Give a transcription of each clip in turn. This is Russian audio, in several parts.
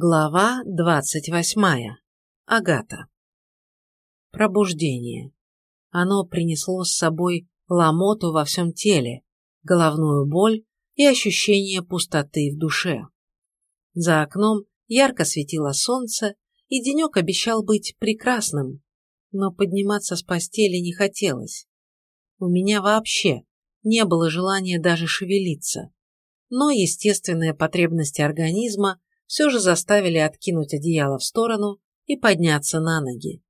Глава двадцать восьмая. Агата. Пробуждение. Оно принесло с собой ломоту во всем теле, головную боль и ощущение пустоты в душе. За окном ярко светило солнце, и денек обещал быть прекрасным, но подниматься с постели не хотелось. У меня вообще не было желания даже шевелиться, но естественные потребности организма все же заставили откинуть одеяло в сторону и подняться на ноги.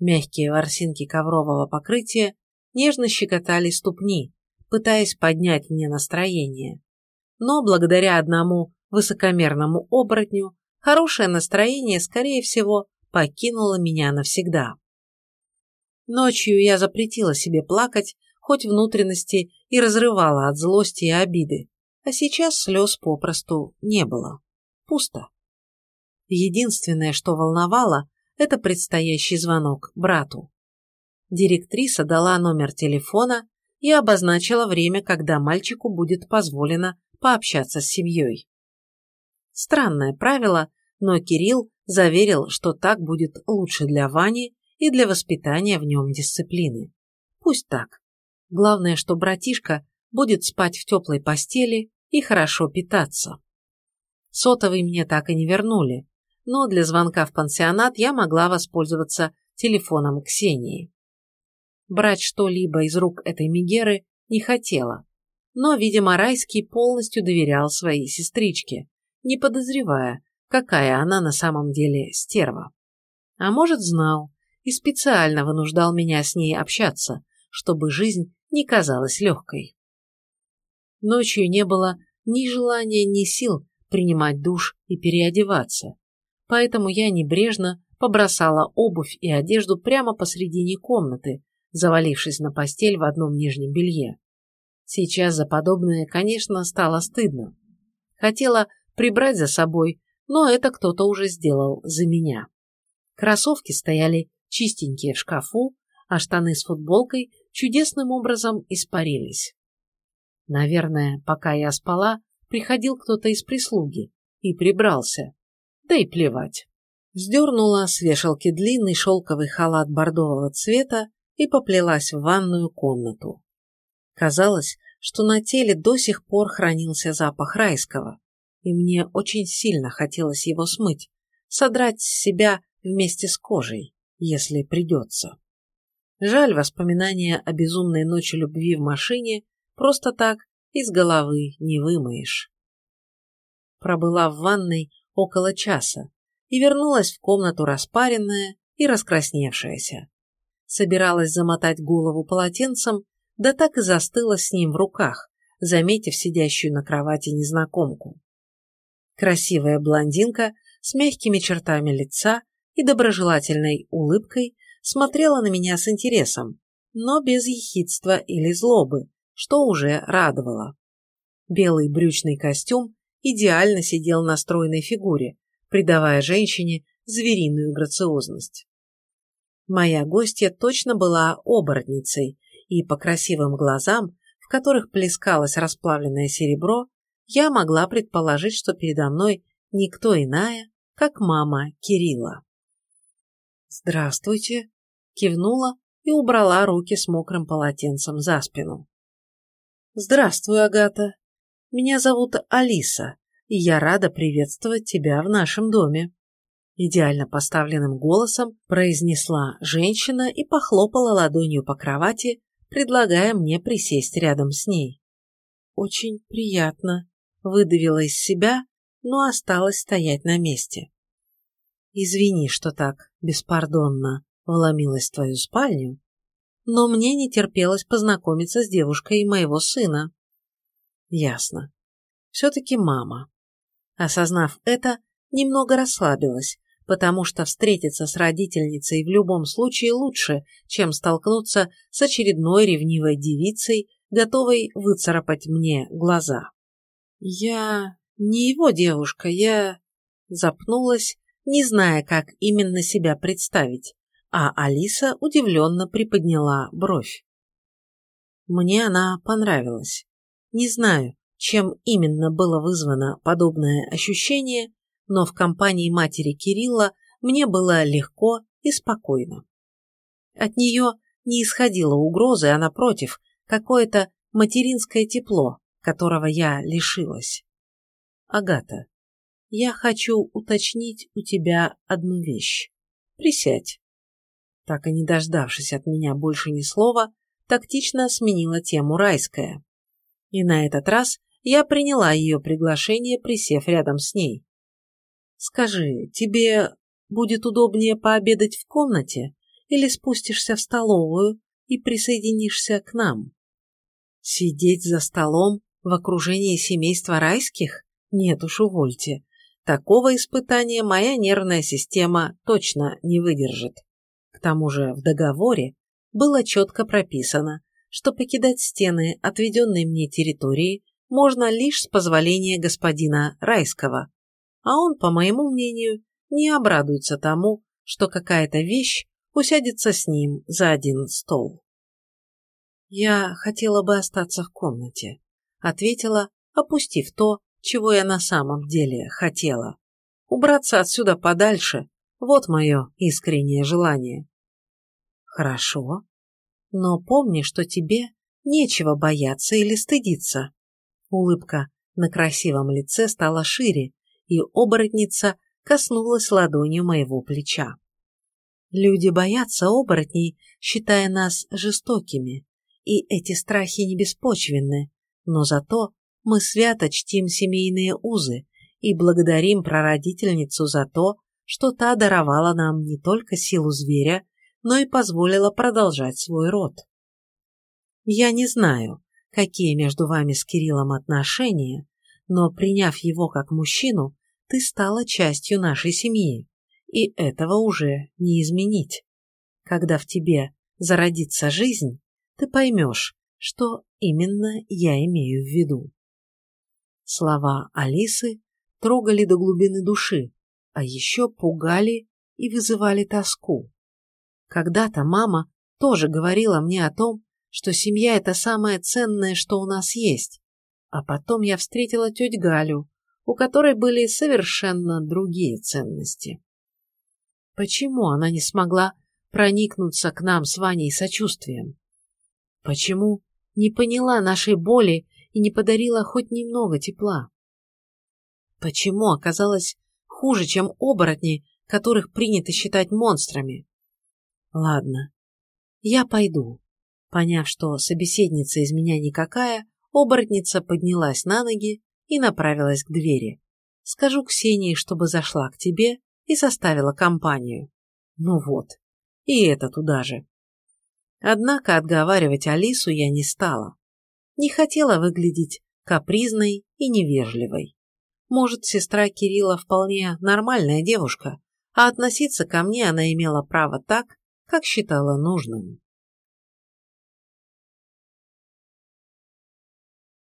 Мягкие ворсинки коврового покрытия нежно щекотали ступни, пытаясь поднять мне настроение. Но благодаря одному высокомерному оборотню хорошее настроение, скорее всего, покинуло меня навсегда. Ночью я запретила себе плакать, хоть внутренности и разрывала от злости и обиды, а сейчас слез попросту не было пусто. Единственное, что волновало, это предстоящий звонок брату. Директриса дала номер телефона и обозначила время, когда мальчику будет позволено пообщаться с семьей. Странное правило, но Кирилл заверил, что так будет лучше для Вани и для воспитания в нем дисциплины. Пусть так. Главное, что братишка будет спать в теплой постели и хорошо питаться. Сотовый мне так и не вернули, но для звонка в пансионат я могла воспользоваться телефоном Ксении. Брать что-либо из рук этой Мегеры не хотела, но, видимо, Райский полностью доверял своей сестричке, не подозревая, какая она на самом деле стерва. А может, знал и специально вынуждал меня с ней общаться, чтобы жизнь не казалась легкой. Ночью не было ни желания, ни сил принимать душ и переодеваться, поэтому я небрежно побросала обувь и одежду прямо посредине комнаты, завалившись на постель в одном нижнем белье. Сейчас за подобное, конечно, стало стыдно. Хотела прибрать за собой, но это кто-то уже сделал за меня. Кроссовки стояли чистенькие в шкафу, а штаны с футболкой чудесным образом испарились. Наверное, пока я спала, приходил кто-то из прислуги и прибрался. Да и плевать. Сдернула с вешалки длинный шелковый халат бордового цвета и поплелась в ванную комнату. Казалось, что на теле до сих пор хранился запах райского, и мне очень сильно хотелось его смыть, содрать с себя вместе с кожей, если придется. Жаль, воспоминания о безумной ночи любви в машине просто так из головы не вымоешь. Пробыла в ванной около часа и вернулась в комнату распаренная и раскрасневшаяся. Собиралась замотать голову полотенцем, да так и застыла с ним в руках, заметив сидящую на кровати незнакомку. Красивая блондинка с мягкими чертами лица и доброжелательной улыбкой смотрела на меня с интересом, но без ехидства или злобы, что уже радовало. Белый брючный костюм идеально сидел на стройной фигуре, придавая женщине звериную грациозность. Моя гостья точно была оборотницей, и по красивым глазам, в которых плескалось расплавленное серебро, я могла предположить, что передо мной никто иная, как мама Кирилла. «Здравствуйте!» – кивнула и убрала руки с мокрым полотенцем за спину. «Здравствуй, Агата. Меня зовут Алиса, и я рада приветствовать тебя в нашем доме». Идеально поставленным голосом произнесла женщина и похлопала ладонью по кровати, предлагая мне присесть рядом с ней. «Очень приятно», — выдавила из себя, но осталась стоять на месте. «Извини, что так беспардонно вломилась в твою спальню, но мне не терпелось познакомиться с девушкой моего сына. Ясно. Все-таки мама. Осознав это, немного расслабилась, потому что встретиться с родительницей в любом случае лучше, чем столкнуться с очередной ревнивой девицей, готовой выцарапать мне глаза. «Я не его девушка, я...» Запнулась, не зная, как именно себя представить а Алиса удивленно приподняла бровь. Мне она понравилась. Не знаю, чем именно было вызвано подобное ощущение, но в компании матери Кирилла мне было легко и спокойно. От нее не исходило угрозы, а напротив, какое-то материнское тепло, которого я лишилась. Агата, я хочу уточнить у тебя одну вещь. Присядь. Так и не дождавшись от меня больше ни слова, тактично сменила тему райская. И на этот раз я приняла ее приглашение, присев рядом с ней. «Скажи, тебе будет удобнее пообедать в комнате или спустишься в столовую и присоединишься к нам?» Сидеть за столом в окружении семейства райских? Нет уж, увольте. Такого испытания моя нервная система точно не выдержит. К тому же в договоре было четко прописано, что покидать стены отведенной мне территории можно лишь с позволения господина Райского, а он, по моему мнению, не обрадуется тому, что какая-то вещь усядется с ним за один стол. «Я хотела бы остаться в комнате», — ответила, опустив то, чего я на самом деле хотела. Убраться отсюда подальше — вот мое искреннее желание. Хорошо, но помни, что тебе нечего бояться или стыдиться. Улыбка на красивом лице стала шире, и оборотница коснулась ладонью моего плеча. Люди боятся оборотней, считая нас жестокими, и эти страхи не беспочвенны, но зато мы свято чтим семейные узы и благодарим прародительницу за то, что та даровала нам не только силу зверя, но и позволила продолжать свой род. Я не знаю, какие между вами с Кириллом отношения, но, приняв его как мужчину, ты стала частью нашей семьи, и этого уже не изменить. Когда в тебе зародится жизнь, ты поймешь, что именно я имею в виду. Слова Алисы трогали до глубины души, а еще пугали и вызывали тоску. Когда-то мама тоже говорила мне о том, что семья – это самое ценное, что у нас есть. А потом я встретила теть Галю, у которой были совершенно другие ценности. Почему она не смогла проникнуться к нам с Ваней сочувствием? Почему не поняла нашей боли и не подарила хоть немного тепла? Почему оказалась хуже, чем оборотни, которых принято считать монстрами? Ладно, я пойду. Поняв, что собеседница из меня никакая, оборотница поднялась на ноги и направилась к двери. Скажу Ксении, чтобы зашла к тебе и составила компанию. Ну вот, и это туда же. Однако отговаривать Алису я не стала. Не хотела выглядеть капризной и невежливой. Может, сестра Кирилла вполне нормальная девушка, а относиться ко мне она имела право так, как считала нужным.